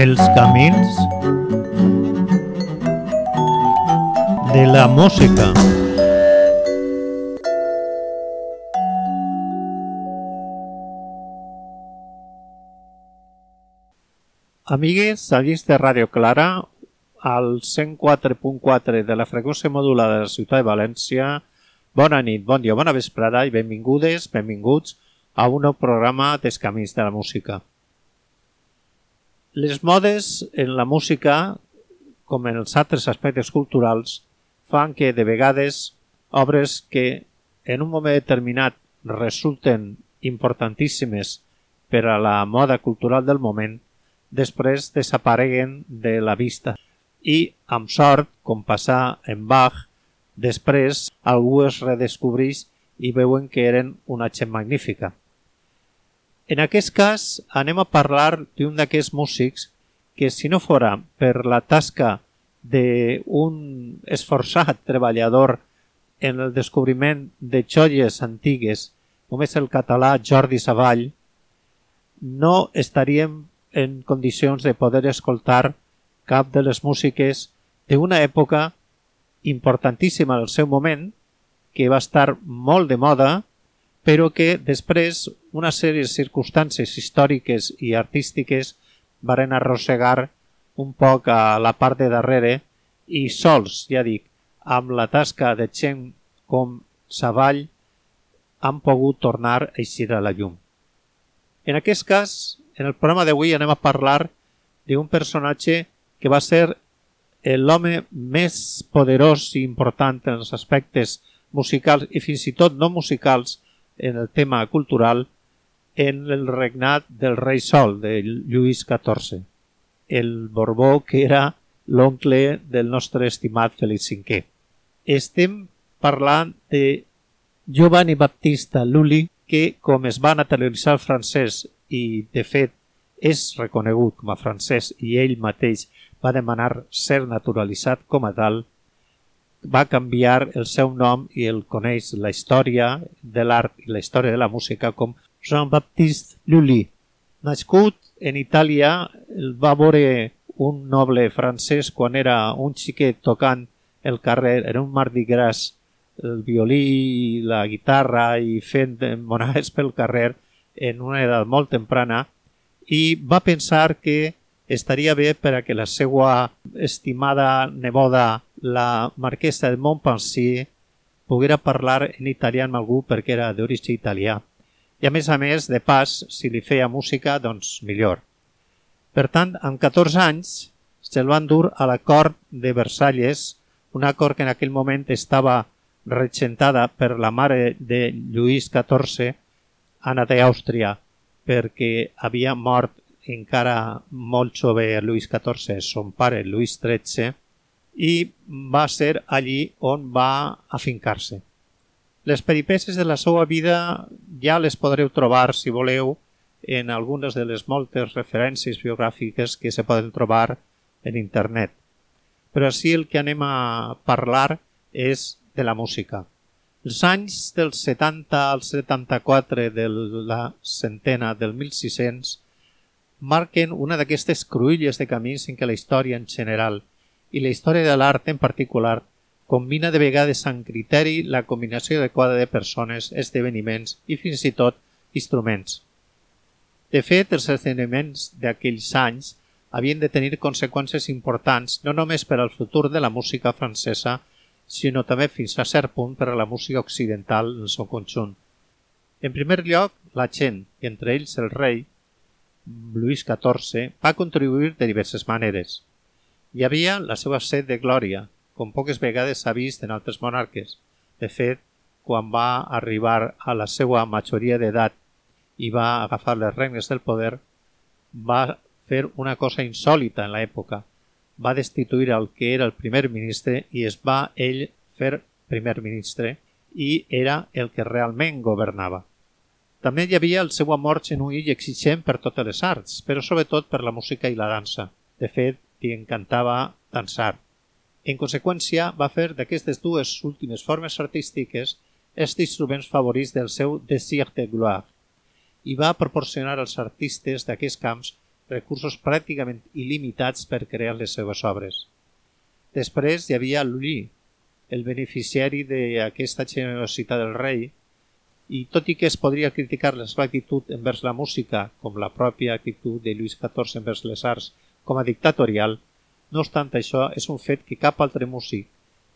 Els camins de la música. Amigues, seguís de Ràdio Clara al 104.4 de la freqüència modulada de la ciutat de València. Bona nit, bon dia, bona vesprada i benvingudes, benvinguts a un nou programa dels camins de la música. Les modes en la música, com en els altres aspectes culturals, fan que de vegades obres que en un moment determinat resulten importantíssimes per a la moda cultural del moment, després desapareguen de la vista. I, amb sort, com passar en Bach, després algú es redescobreix i veuen que eren una gent magnífica. En aquest cas anem a parlar d'un d'aquests músics que si no fora per la tasca d'un esforçat treballador en el descobriment de joies antigues, com és el català Jordi Savall, no estaríem en condicions de poder escoltar cap de les músiques d'una època importantíssima al seu moment, que va estar molt de moda però que després una sèrie de circumstàncies històriques i artístiques varen arrossegar un poc a la part de darrere i sols, ja dic, amb la tasca de gent com Savall han pogut tornar a eixir a la llum. En aquest cas, en el programa d'avui anem a parlar d'un personatge que va ser l'home més poderós i important en els aspectes musicals i fins i tot no musicals en el tema cultural en el regnat del rei Sol, de Lluís XIV, el Borbó que era l'oncle del nostre estimat Felip V. Estem parlant de Giovanni Battista Lully, que com es va naturalitzar francès i de fet és reconegut com a francès i ell mateix va demanar ser naturalitzat com a tal, va canviar el seu nom i el coneix la història de l'art i la història de la música com Jean-Baptiste Lully. Nascut en Itàlia, el va veure un noble francès quan era un xiquet tocant el carrer, era un Mardi Gras, el violí, la guitarra i fent monades pel carrer en una edat molt temprana i va pensar que estaria bé per a que la seva estimada neboda la marquesa de Montpensier poguera parlar en italià amb algú perquè era d'origen italià. I a més a més, de pas, si li feia música, doncs millor. Per tant, amb 14 anys se'l van dur a la cort de Versalles, una cort que en aquell moment estava regentada per la mare de Lluís XIV, Anna d'Àustria, perquè havia mort encara molt jove Lluís XIV, son pare Lluís XIII, i va ser allí on va afincar-se. Les peripècies de la seva vida ja les podreu trobar, si voleu, en algunes de les moltes referències biogràfiques que se poden trobar en internet. Però així el que anem a parlar és de la música. Els anys dels 70 al 74 de la centena del 1600 marquen una d'aquestes cruïlles de camins en què la història en general i la història de l'art en particular combina de vegades amb criteri la combinació adequada de persones, esdeveniments i fins i tot instruments. De fet, els esdeveniments d'aquells anys havien de tenir conseqüències importants no només per al futur de la música francesa, sinó també fins a cert punt per a la música occidental en el seu conjunt. En primer lloc, la gent, i entre ells el rei, Lluís XIV, va contribuir de diverses maneres. Hi havia la seva set de glòria, com poques vegades s'ha vist en altres monarques. De fet, quan va arribar a la seva majoria d'edat i va agafar les regnes del poder, va fer una cosa insòlita en l'època. Va destituir el que era el primer ministre i es va ell fer primer ministre i era el que realment governava. També hi havia el seu amor genuí i exigent per totes les arts, però sobretot per la música i la dansa. De fet, li encantava dansar. En conseqüència, va fer d'aquestes dues últimes formes artístiques els instruments favorits del seu Desir de Gloire i va proporcionar als artistes d'aquests camps recursos pràcticament il·limitats per crear les seves obres. Després hi havia Lully, el beneficiari d'aquesta generositat del rei, i tot i que es podria criticar la seva actitud envers la música, com la pròpia actitud de Lluís XIV envers les arts, com a dictatorial, no obstant això és un fet que cap altre músic,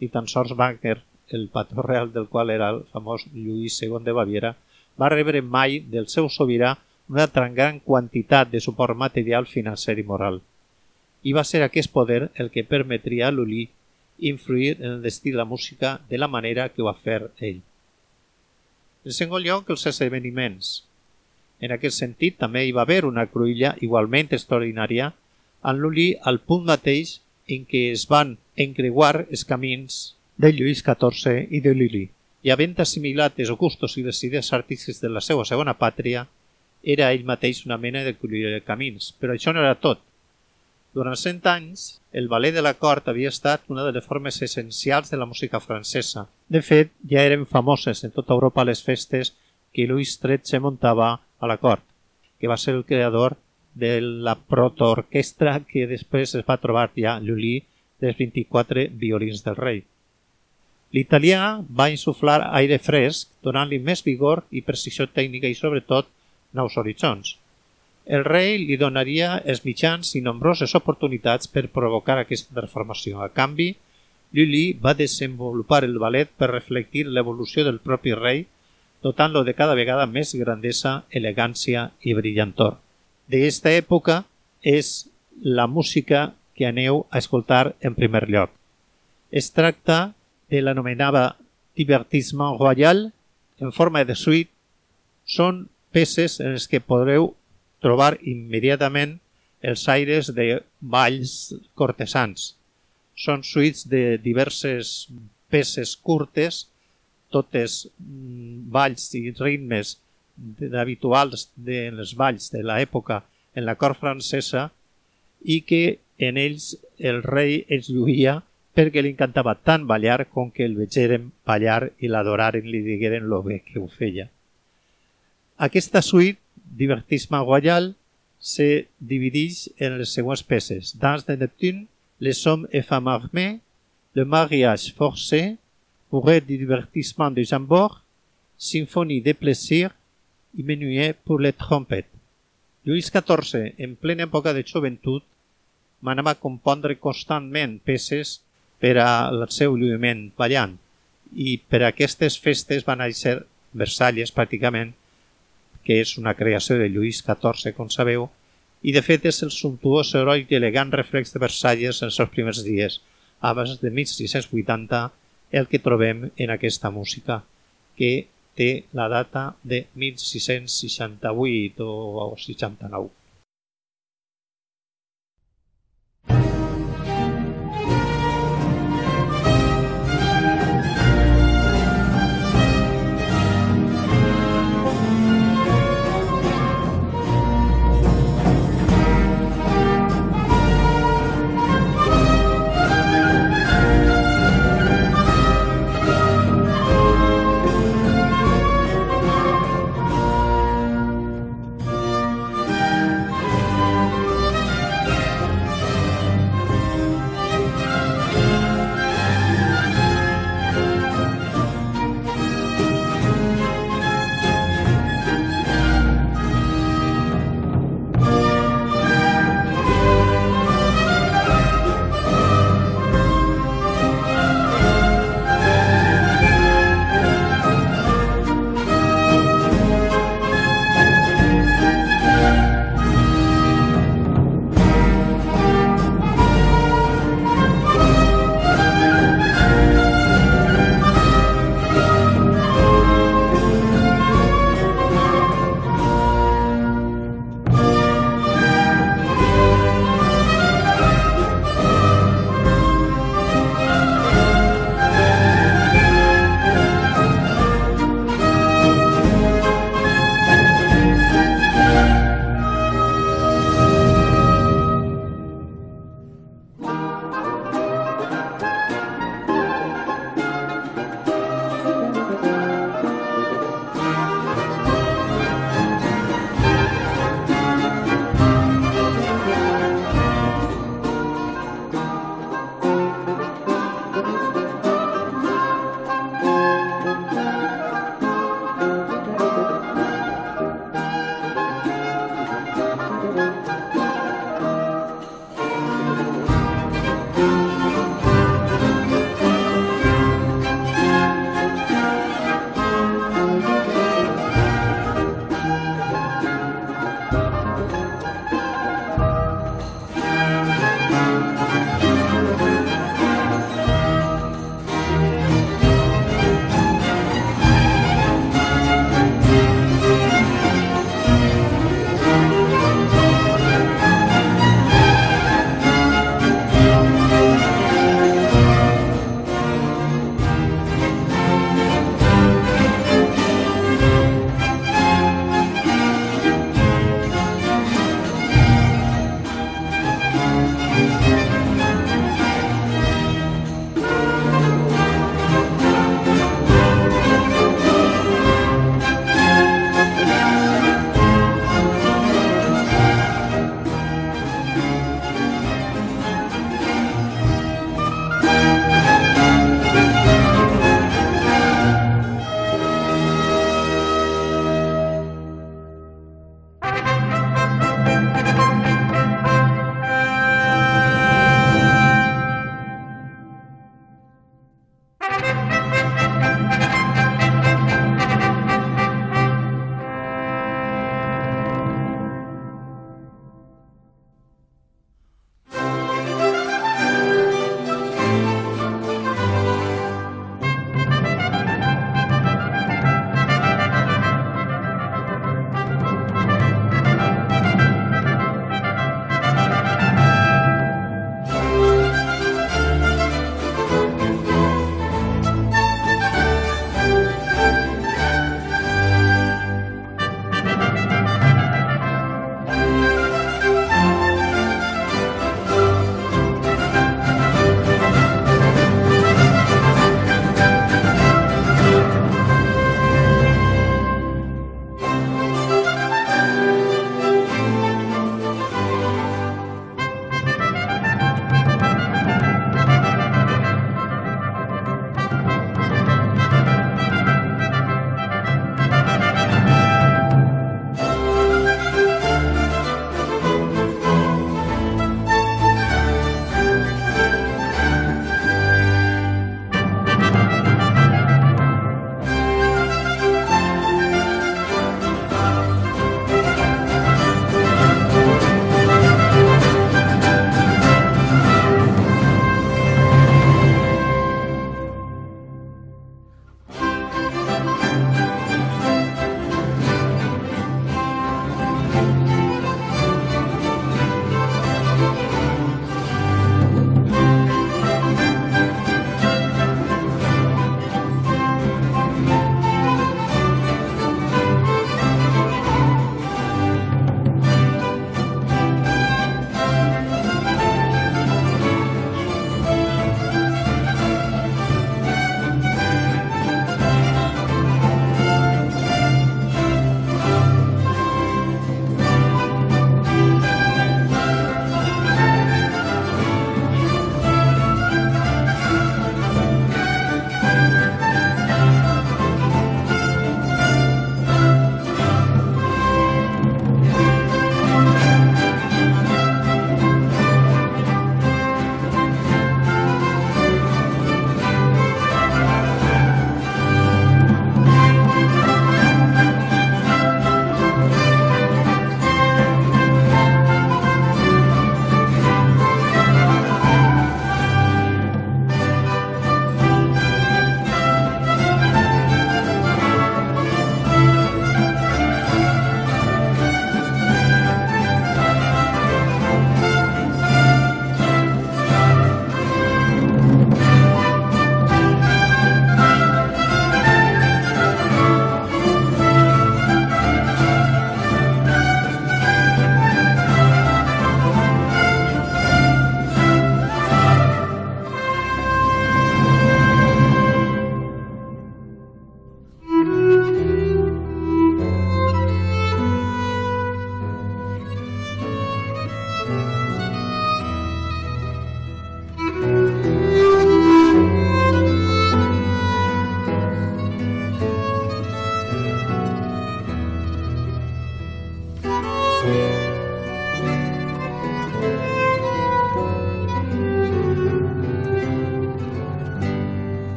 ni tan sols Wagner, el patró real del qual era el famós Lluís II de Baviera, va rebre mai del seu sobirà una tan gran quantitat de suport material, financer i moral. I va ser aquest poder el que permetria a Lully influir en el destí de la música de la manera que ho va fer ell. En segon lloc, els esdeveniments. En aquest sentit, també hi va haver una cruïlla igualment extraordinària en Lully al punt mateix en què es van encreuar els camins de Lluís XIV i de Lully. I havent assimilat els gustos i les idees artístiques de la seva segona pàtria, era ell mateix una mena de cruïlla de camins. Però això no era tot. Durant cent anys, el ballet de la cort havia estat una de les formes essencials de la música francesa. De fet, ja eren famoses en tota Europa les festes que Louis XIII muntava a la cort, que va ser el creador de la protoorquestra que després es va trobar ja Lully dels 24 violins del rei. L'italià va insuflar aire fresc, donant-li més vigor i precisió tècnica i, sobretot, nous horitzons. El rei li donaria els mitjans i nombroses oportunitats per provocar aquesta transformació. A canvi, Lully va desenvolupar el ballet per reflectir l'evolució del propi rei, dotant-lo de cada vegada més grandesa, elegància i brillantor. D'aquesta època és la música que aneu a escoltar en primer lloc. Es tracta de l'anomenada Divertissement Royal en forma de suite. Són peces en les que podreu trobar immediatament els aires de balls cortesans. Són suïts de diverses peces curtes, totes mm, balls i ritmes habituals de les balls de l'època en la cort francesa i que en ells el rei els lluïa perquè li encantava tant ballar com que el vegeren ballar i l'adoraren i li digueren lo bé que ho feia. Aquesta suite divertissement royal se divideix en les següents peces. Dans de Neptune, Les hommes et femmes armés, Le mariage forcé, Bourré du divertissement de Jambord, Symphonie des plaisirs i Menuet pour les trompettes. Lluís XIV, en plena època de joventut, manava compondre constantment peces per al seu lluïment ballant i per aquestes festes van néixer Versalles pràcticament que és una creació de Lluís XIV, com sabeu, i de fet és el sumptuós, heroic i elegant reflex de Versalles en els seus primers dies, abans de 1680, el que trobem en aquesta música, que té la data de 1668 o 69.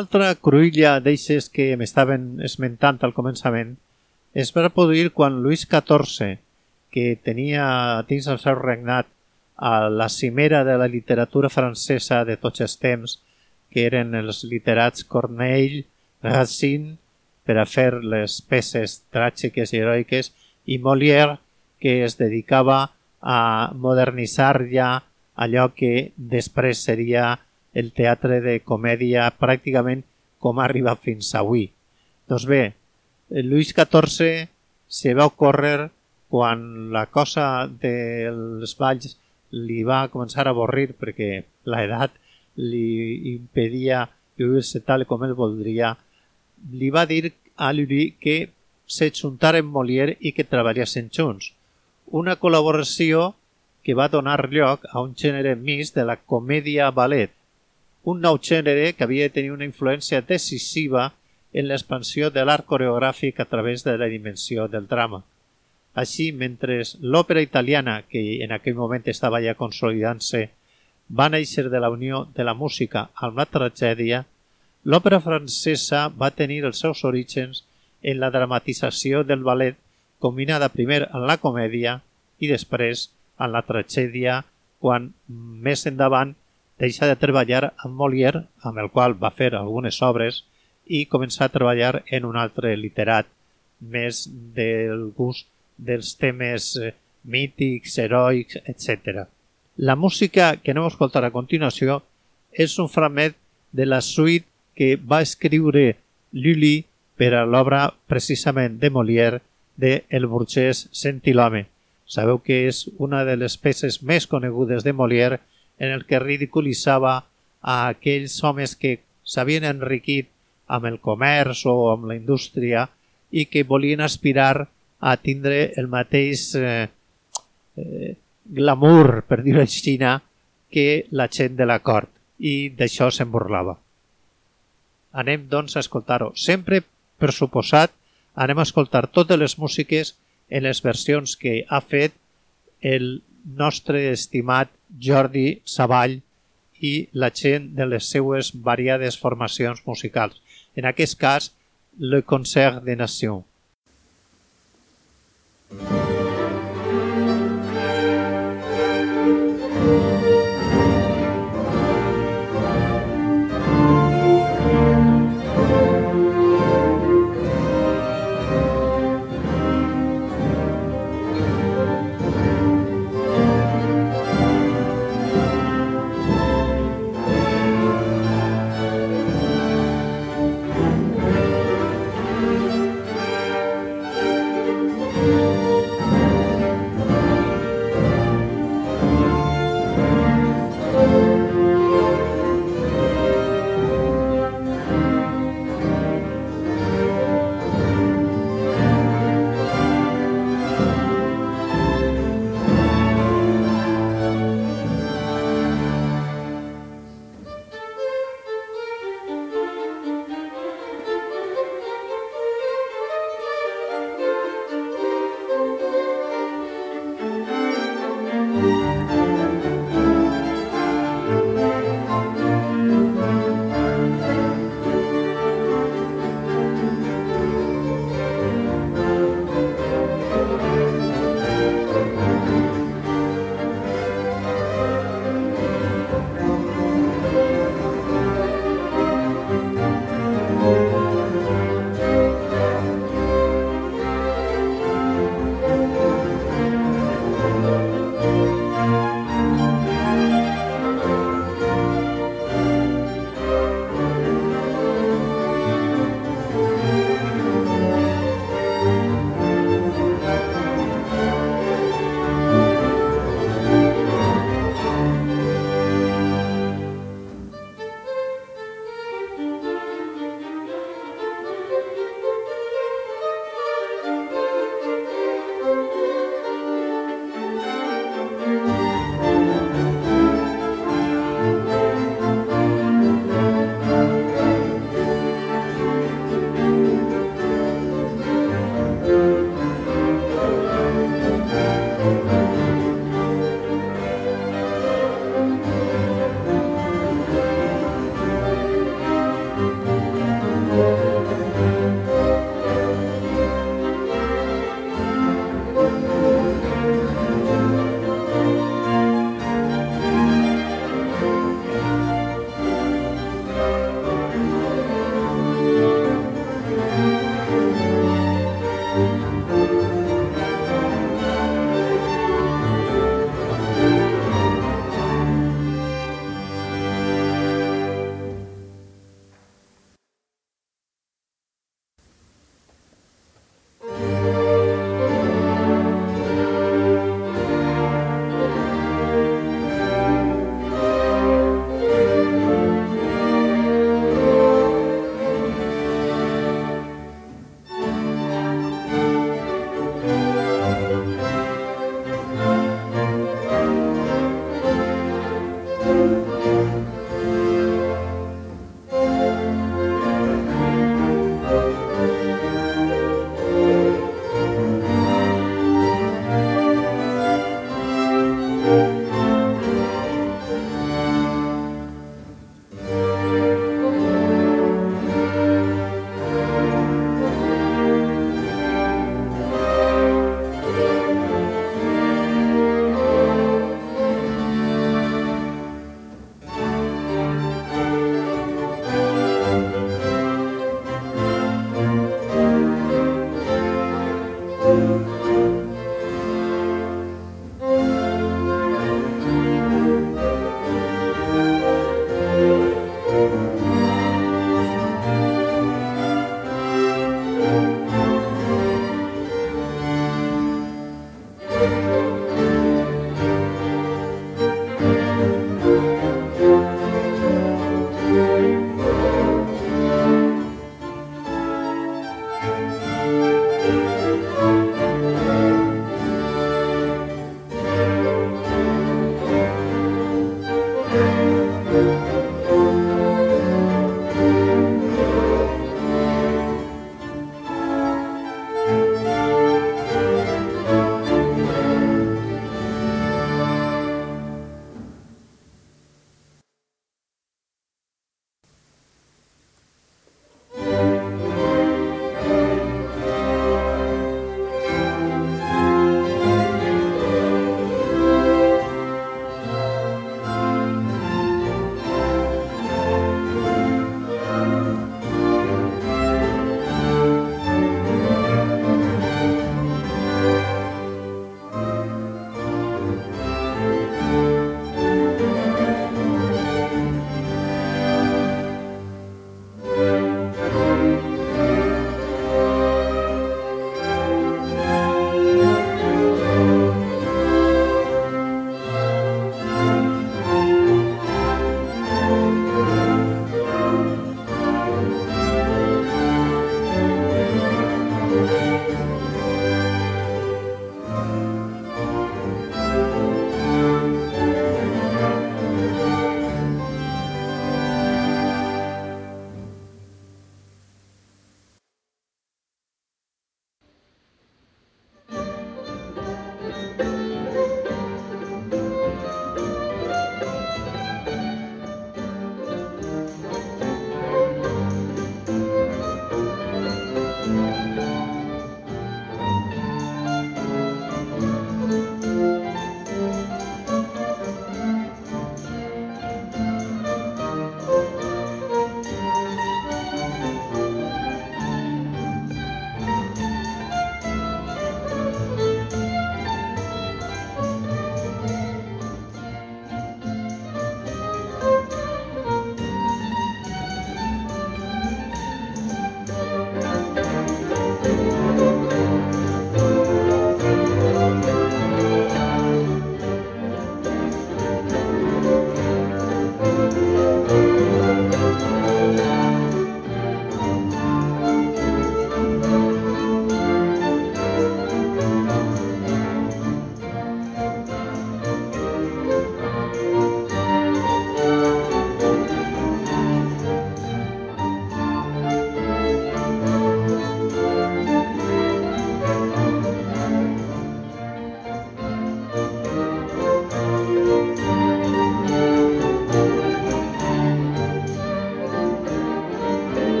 Altra cruïlla d'eixes que m'estaven esmentant al començament es va produir quan Lluís XIV, que tenia dins el seu regnat a la cimera de la literatura francesa de tots els temps, que eren els literats Corneille, Racine, per a fer les peces tràgiques i heroiques, i Molière, que es dedicava a modernitzar ja allò que després seria el teatre de comèdia pràcticament com ha arribat fins avui. Doncs bé, Lluís XIV se va ocórrer quan la cosa dels balls li va començar a avorrir perquè l'edat li impedia viure-se tal com ell voldria, li va dir a Lluís que se juntaren Molière i que treballessin junts. Una col·laboració que va donar lloc a un gènere mix de la comèdia-ballet, un nou gènere que havia de tenir una influència decisiva en l'expansió de l'art coreogràfic a través de la dimensió del drama. Així, mentre l'òpera italiana, que en aquell moment estava ja consolidant-se, va néixer de la unió de la música amb la tragèdia, l'òpera francesa va tenir els seus orígens en la dramatització del ballet combinada primer en la comèdia i després en la tragèdia quan més endavant deixa de treballar amb Molière, amb el qual va fer algunes obres, i començar a treballar en un altre literat, més del gust dels temes eh, mítics, heroics, etc. La música que anem a escoltar a continuació és un fragment de la suite que va escriure Lully per a l'obra precisament de Molière de El burgès Sentilhome. Sabeu que és una de les peces més conegudes de Molière en el que ridiculitzava a aquells homes que s'havien enriquit amb el comerç o amb la indústria i que volien aspirar a tindre el mateix eh, eh, glamour, per dir-ho així, que la gent de la cort i d'això se'n burlava. Anem, doncs, a escoltar-ho. Sempre, per suposat, anem a escoltar totes les músiques en les versions que ha fet el nostre estimat Jordi Savall i la gent de les seues variades formacions musicals. En aquest cas, le Concert de Nations.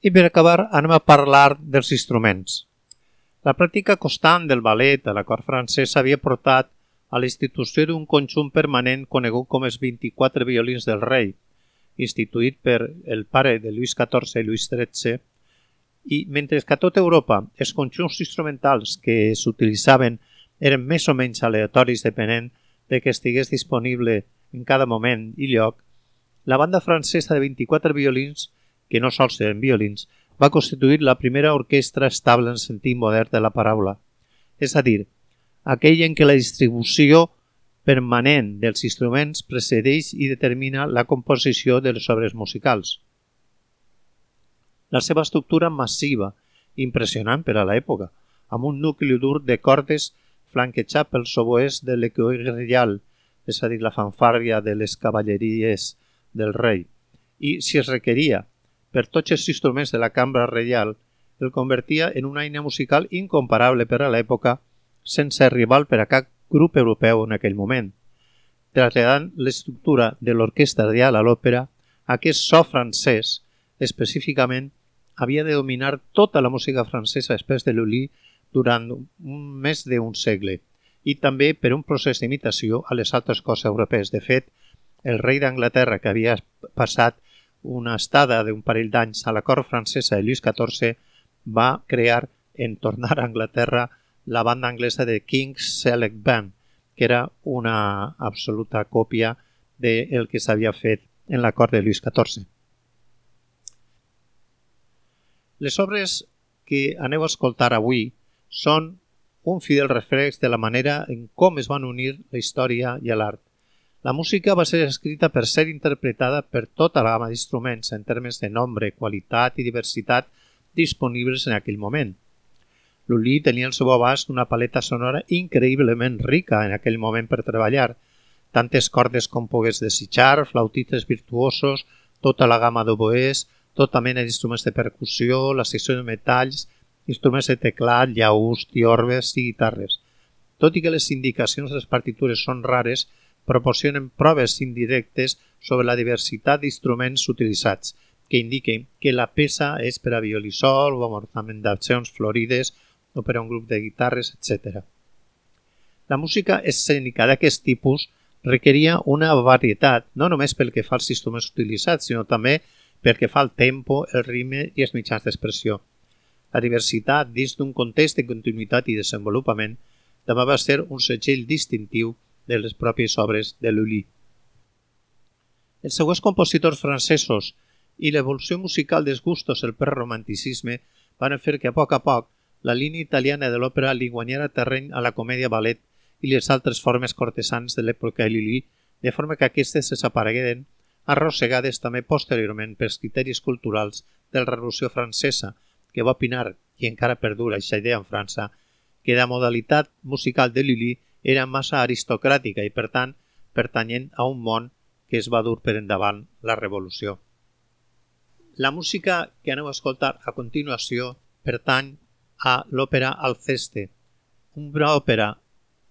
I per acabar anem a parlar dels instruments. La pràctica constant del ballet a la cort francesa havia portat a la institució d'un conjunt permanent conegut com els 24 violins del rei, instituït per el pare de Lluís XIV i Lluís XIII, i mentre que a tota Europa els conjunts instrumentals que s'utilitzaven eren més o menys aleatoris depenent de que estigués disponible en cada moment i lloc, la banda francesa de 24 violins, que no sols eren violins, va constituir la primera orquestra estable en sentit modern de la paraula, és a dir, aquell en què la distribució permanent dels instruments precedeix i determina la composició de les obres musicals. La seva estructura massiva, impressionant per a l'època, amb un nucli dur de cordes flanquejat pels oboès de l'ecoll reial, és a dir, la fanfària de les cavalleries del rei, i, si es requeria, per tots els instruments de la cambra reial, el convertia en una eina musical incomparable per a l'època sense rival per a cap grup europeu en aquell moment. Traslladant l'estructura de l'orquestra real a l'òpera, aquest so francès, específicament, havia de dominar tota la música francesa després de Lully durant un més d'un segle i també per un procés d'imitació a les altres coses europees. De fet, el rei d'Anglaterra, que havia passat una estada d'un parell d'anys a la cort francesa de Lluís XIV, va crear en tornar a Anglaterra la banda anglesa de King's Select Band, que era una absoluta còpia del que s'havia fet en la cort de Lluís XIV. Les obres que aneu a escoltar avui són un fidel reflex de la manera en com es van unir la història i l'art. La música va ser escrita per ser interpretada per tota la gamma d'instruments en termes de nombre, qualitat i diversitat disponibles en aquell moment – Lully tenia al seu abast una paleta sonora increïblement rica en aquell moment per treballar, tantes cordes com pogués desitjar, flautites virtuosos, tota la gamma d'oboès, tota mena d'instruments de percussió, la secció de metalls, instruments de teclat, llaús, tiorbes i guitarres. Tot i que les indicacions de les partitures són rares, proporcionen proves indirectes sobre la diversitat d'instruments utilitzats, que indiquen que la peça és per a violí sol o amb ornamentacions florides o per a un grup de guitarres, etc. La música escènica d'aquest tipus requeria una varietat, no només pel que fa als instruments utilitzats, sinó també pel que fa al tempo, el ritme i els mitjans d'expressió. La diversitat dins d'un context de continuïtat i desenvolupament també va ser un segell distintiu de les pròpies obres de Lully. Els següents compositors francesos i l'evolució musical dels gustos del preromanticisme van fer que a poc a poc la línia italiana de l'òpera li guanyarà terreny a la comèdia ballet i les altres formes cortesans de l'època Lili, de forma que aquestes desaparegueren, arrossegades també posteriorment pels criteris culturals de la Revolució Francesa, que va opinar, i encara perdura aquesta idea en França, que la modalitat musical de Lili era massa aristocràtica i, per tant, pertanyent a un món que es va dur per endavant la Revolució. La música que aneu a escoltar a continuació pertany a l'òpera Alceste, una òpera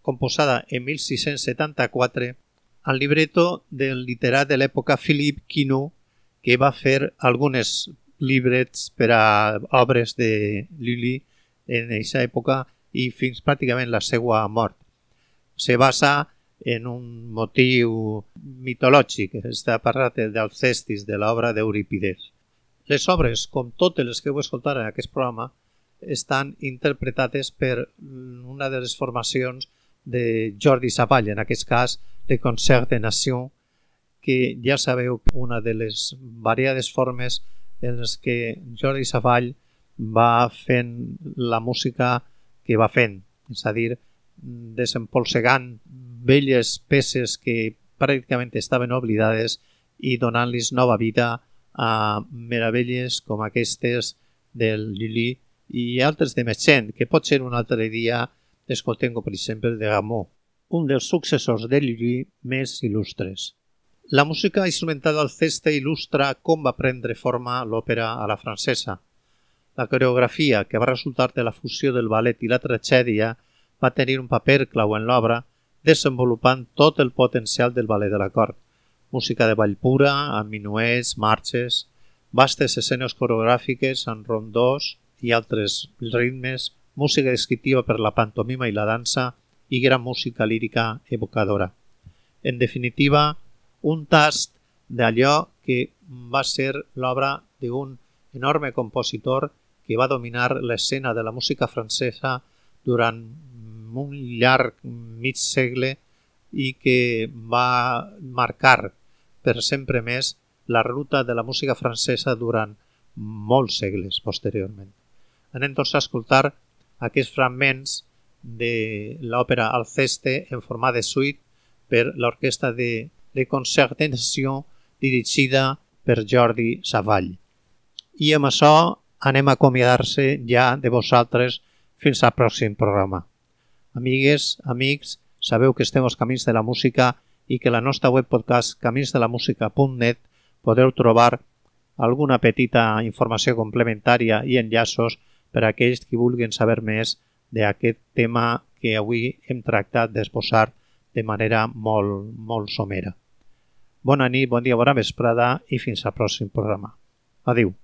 composada en 1674 al libreto del literat de l'època Philippe Quinault, que va fer algunes llibrets per a obres de Lully en aquesta època i fins pràcticament la seva mort. Se basa en un motiu mitològic, està parlat d'Alcestis, de l'obra d'Euripides. Les obres, com totes les que heu escoltat en aquest programa, estan interpretades per una de les formacions de Jordi Savall, en aquest cas de Concert de Nation, que ja sabeu una de les variades formes en les que Jordi Savall va fent la música que va fent, és a dir, desempolsegant velles peces que pràcticament estaven oblidades i donant-los nova vida a meravelles com aquestes del Lili i altres de Mechen, que pot ser un altre dia escoltem, per exemple, de Gameau, un dels successors de Lully més il·lustres. La música instrumental del Ceste il·lustra com va prendre forma l'òpera a la francesa. La coreografia, que va resultar de la fusió del ballet i la tragèdia, va tenir un paper clau en l'obra, desenvolupant tot el potencial del ballet de la cort. Música de ball pura, amb minuets, marxes, vastes escenes coreogràfiques en rondós i altres ritmes, música descriptiva per la pantomima i la dansa i gran música lírica evocadora. En definitiva, un tast d'allò que va ser l'obra d'un enorme compositor que va dominar l'escena de la música francesa durant un llarg mig segle i que va marcar per sempre més la ruta de la música francesa durant molts segles posteriorment. Anem tots a escoltar aquests fragments de l'òpera Alceste en format de suite per l'orquestra de, de concertació dirigida per Jordi Savall. I amb això anem a acomiadar-se ja de vosaltres fins al pròxim programa. Amigues, amics, sabeu que estem als Camins de la Música i que la nostra web podcast caminsdelamusica.net podeu trobar alguna petita informació complementària i enllaços per a aquells que vulguin saber més d'aquest tema que avui hem tractat d'exposar de manera molt, molt somera. Bona nit, bon dia, bona vesprada i fins al pròxim programa. Adéu.